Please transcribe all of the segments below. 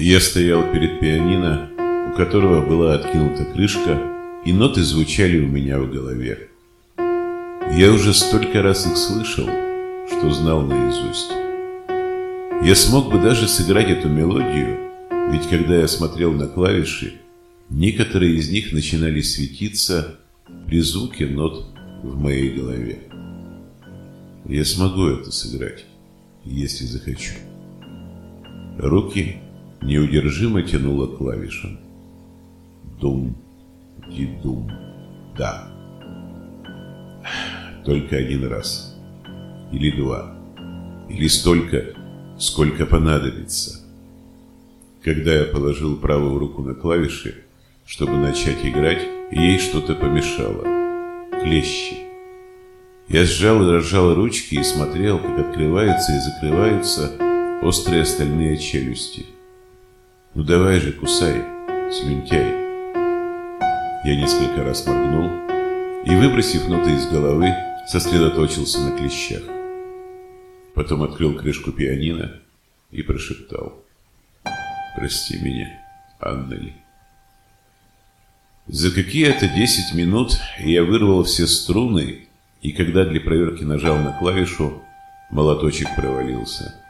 Я стоял перед пианино, у которого была откинута крышка, и ноты звучали у меня в голове. Я уже столько раз их слышал, что знал наизусть. Я смог бы даже сыграть эту мелодию, ведь когда я смотрел на клавиши, некоторые из них начинали светиться при звуке нот в моей голове. Я смогу это сыграть, если захочу. Руки неудержимо тянуло клавишам. Дум, дидум, да. Только один раз. Или два. Или столько, сколько понадобится. Когда я положил правую руку на клавиши, чтобы начать играть, ей что-то помешало. Клещи. Я сжал и разжал ручки и смотрел, как открываются и закрываются острые стальные челюсти. «Ну давай же, кусай, слюнтяй!» Я несколько раз моргнул и, выбросив ноты из головы, сосредоточился на клещах. Потом открыл крышку пианино и прошептал. «Прости меня, Аннели». За какие-то десять минут я вырвал все струны, и когда для проверки нажал на клавишу, молоточек провалился.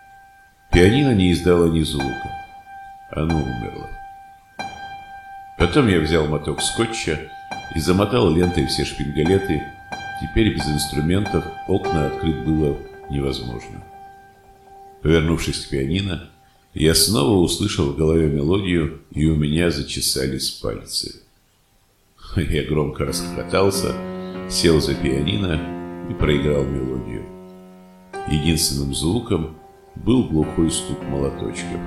Пианино не издало ни звука. Оно умерло. Потом я взял моток скотча и замотал лентой все шпингалеты. Теперь без инструментов окна открыть было невозможно. Повернувшись к пианино, я снова услышал в голове мелодию, и у меня зачесались пальцы. Я громко расхохотался, сел за пианино и проиграл мелодию. Единственным звуком был глухой стук молоточков.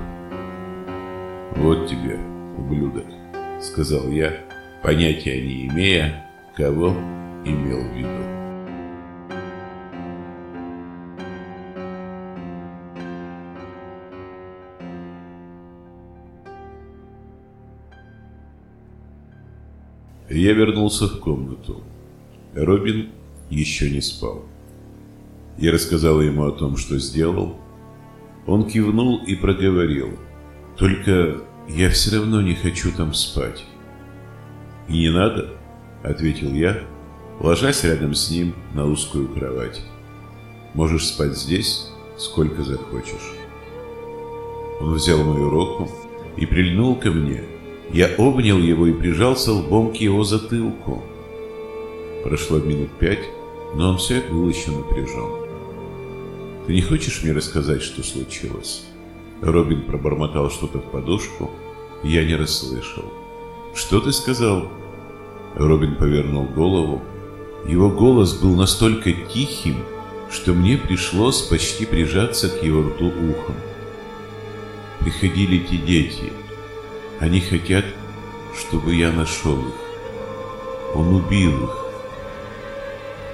«Вот тебе, ублюдок», — сказал я, понятия не имея, кого имел в виду. Я вернулся в комнату. Робин еще не спал. Я рассказал ему о том, что сделал. Он кивнул и проговорил. «Только я все равно не хочу там спать». «И не надо», — ответил я, ложась рядом с ним на узкую кровать. «Можешь спать здесь, сколько захочешь». Он взял мою руку и прильнул ко мне, я обнял его и прижался лбом к его затылку. Прошло минут пять, но он все был еще напряжен. «Ты не хочешь мне рассказать, что случилось?» Робин пробормотал что-то в подушку. Я не расслышал. «Что ты сказал?» Робин повернул голову. Его голос был настолько тихим, что мне пришлось почти прижаться к его рту ухом. Приходили те дети — они хотят, чтобы я нашел их. Он убил их.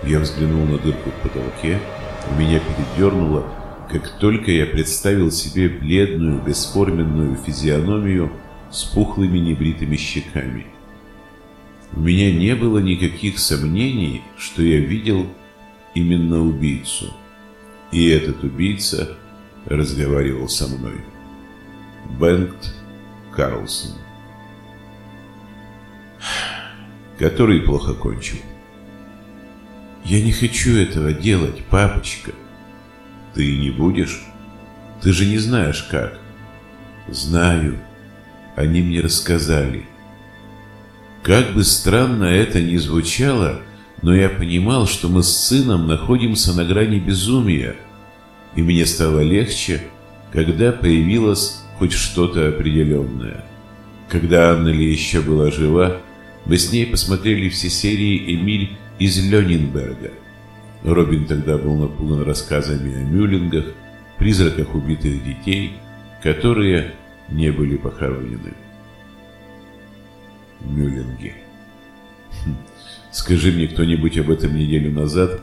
Я взглянул на дырку в потолке, меня передернуло, как только я представил себе бледную, бесформенную физиономию с пухлыми небритыми щеками. У меня не было никаких сомнений, что я видел именно убийцу. И этот убийца разговаривал со мной. Бенгт Карлсон, который плохо кончил. «Я не хочу этого делать, папочка». «Ты не будешь? Ты же не знаешь, как». «Знаю. Они мне рассказали». Как бы странно это ни звучало, но я понимал, что мы с сыном находимся на грани безумия, и мне стало легче, когда появилась хоть что-то определенное. Когда Анна Ли еще была жива, мы с ней посмотрели все серии «Эмиль» из Робин тогда был напуган рассказами о мюллингах, призраках убитых детей, которые не были похоронены. Мюллинги. Хм. Скажи мне кто-нибудь об этом неделю назад.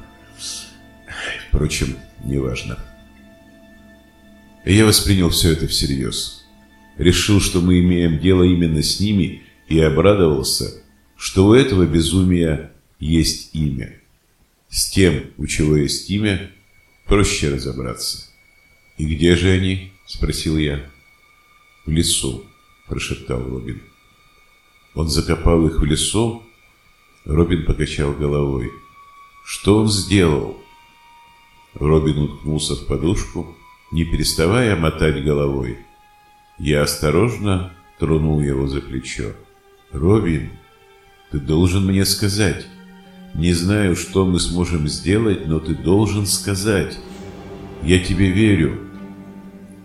Впрочем, неважно. Я воспринял все это всерьез. Решил, что мы имеем дело именно с ними, и обрадовался, что у этого безумия есть имя. С тем, у чего есть имя, проще разобраться. «И где же они?» – спросил я. «В лесу», — прошептал Робин. «Он закопал их в лесу?» Робин покачал головой. «Что он сделал?» Робин уткнулся в подушку, не переставая мотать головой. Я осторожно тронул его за плечо. «Робин, ты должен мне сказать. Не знаю, что мы сможем сделать, но ты должен сказать. Я тебе верю».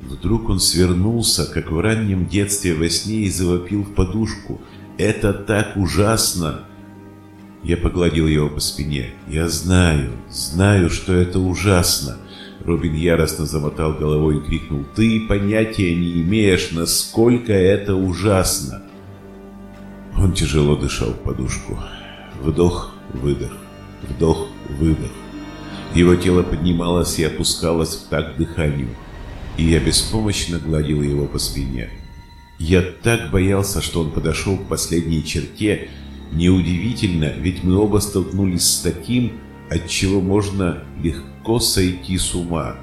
Вдруг он свернулся, как в раннем детстве во сне, и завопил в подушку. «Это так ужасно!» Я погладил его по спине. «Я знаю, знаю, что это ужасно!» Робин яростно замотал головой и крикнул. «Ты понятия не имеешь, насколько это ужасно!» Он тяжело дышал в подушку. Вдох, выдох, вдох, выдох. Его тело поднималось и опускалось в такт дыханию, и я беспомощно гладил его по спине. Я так боялся, что он подошел к последней черте. Неудивительно, ведь мы оба столкнулись с таким, от чего можно легко сойти с ума.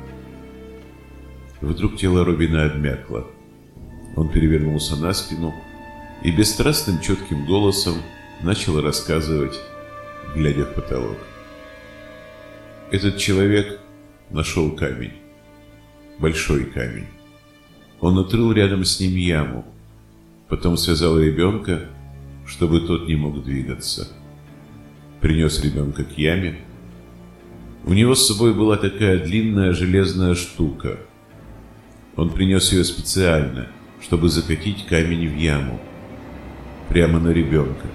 Вдруг тело Робина обмякло. Он перевернулся на спину и бесстрастным четким голосом начал рассказывать, глядя в потолок. Этот человек нашел камень. Большой камень. Он отрыл рядом с ним яму, потом связал ребенка, чтобы тот не мог двигаться. Принес ребенка к яме. У него с собой была такая длинная железная штука. Он принес ее специально, чтобы закатить камень в яму, прямо на ребенка.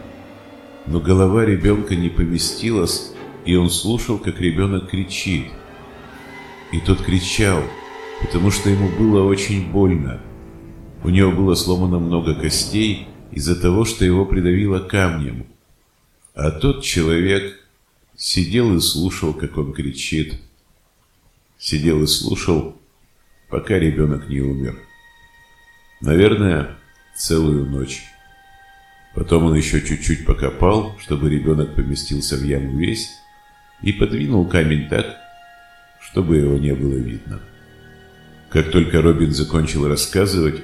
Но голова ребенка не поместилась, и он слушал, как ребенок кричит. И тот кричал, потому что ему было очень больно. У него было сломано много костей из-за того, что его придавило камнем. А тот человек сидел и слушал, как он кричит. Сидел и слушал, пока ребенок не умер. Наверное, целую ночь. Потом он еще чуть-чуть покопал, чтобы ребенок поместился в яму весь, и подвинул камень так, чтобы его не было видно. Как только Робин закончил рассказывать,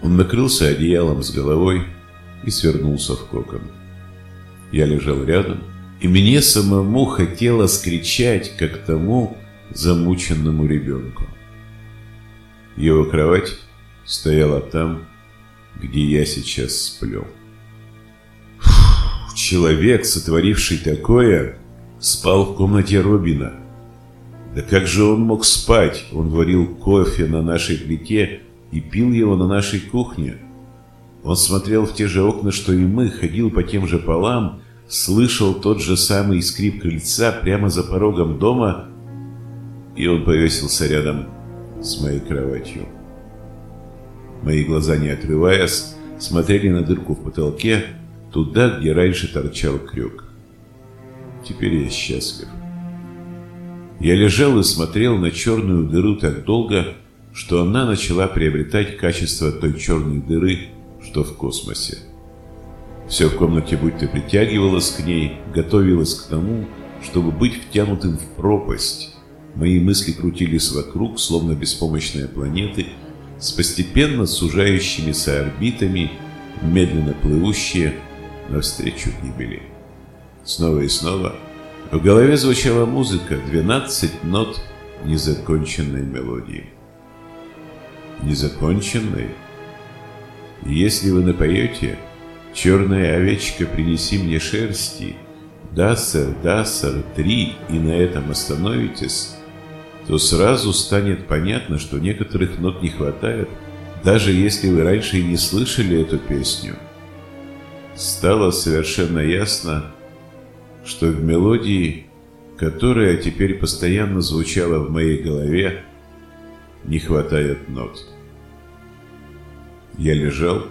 он накрылся одеялом с головой и свернулся в кокон. Я лежал рядом, и мне самому хотелось кричать, как тому замученному ребенку. Его кровать стояла там, где я сейчас сплю. Человек, сотворивший такое, спал в комнате Робина. Да как же он мог спать? Он варил кофе на нашей плите и пил его на нашей кухне. Он смотрел в те же окна, что и мы, ходил по тем же полам, слышал тот же самый скрип крыльца прямо за порогом дома, и он повесился рядом с моей кроватью. Мои глаза, не отрываясь, смотрели на дырку в потолке, туда, где раньше торчал крюк. Теперь я счастлив. Я лежал и смотрел на черную дыру так долго, что она начала приобретать качество той черной дыры, что в космосе. Все в комнате будто притягивалось к ней, готовилось к тому, чтобы быть втянутым в пропасть. Мои мысли крутились вокруг, словно беспомощные планеты, с постепенно сужающимися орбитами, медленно плывущие навстречу гибели. Снова и снова в голове звучала музыка, 12 нот незаконченной мелодии. Незаконченной? Если вы напоете «Черная овечка, принеси мне шерсти», «Да, сэр, да, сэр, три» и на этом остановитесь, то сразу станет понятно, что некоторых нот не хватает, даже если вы раньше и не слышали эту песню – стало совершенно ясно, что в мелодии, которая теперь постоянно звучала в моей голове, не хватает нот. Я лежал,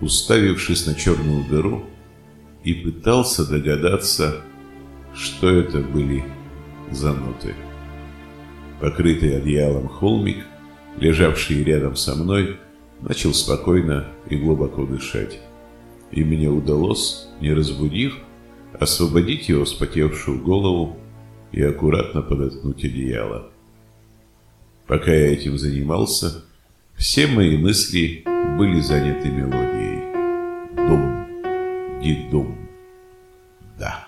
уставившись на черную дыру, и пытался догадаться, что это были за ноты. Покрытый одеялом холмик, лежавший рядом со мной, начал спокойно и глубоко дышать и мне удалось, не разбудив, освободить его вспотевшую голову и аккуратно подоткнуть одеяло. Пока я этим занимался, Все мои мысли были заняты мелодией. Дом, дедом, да.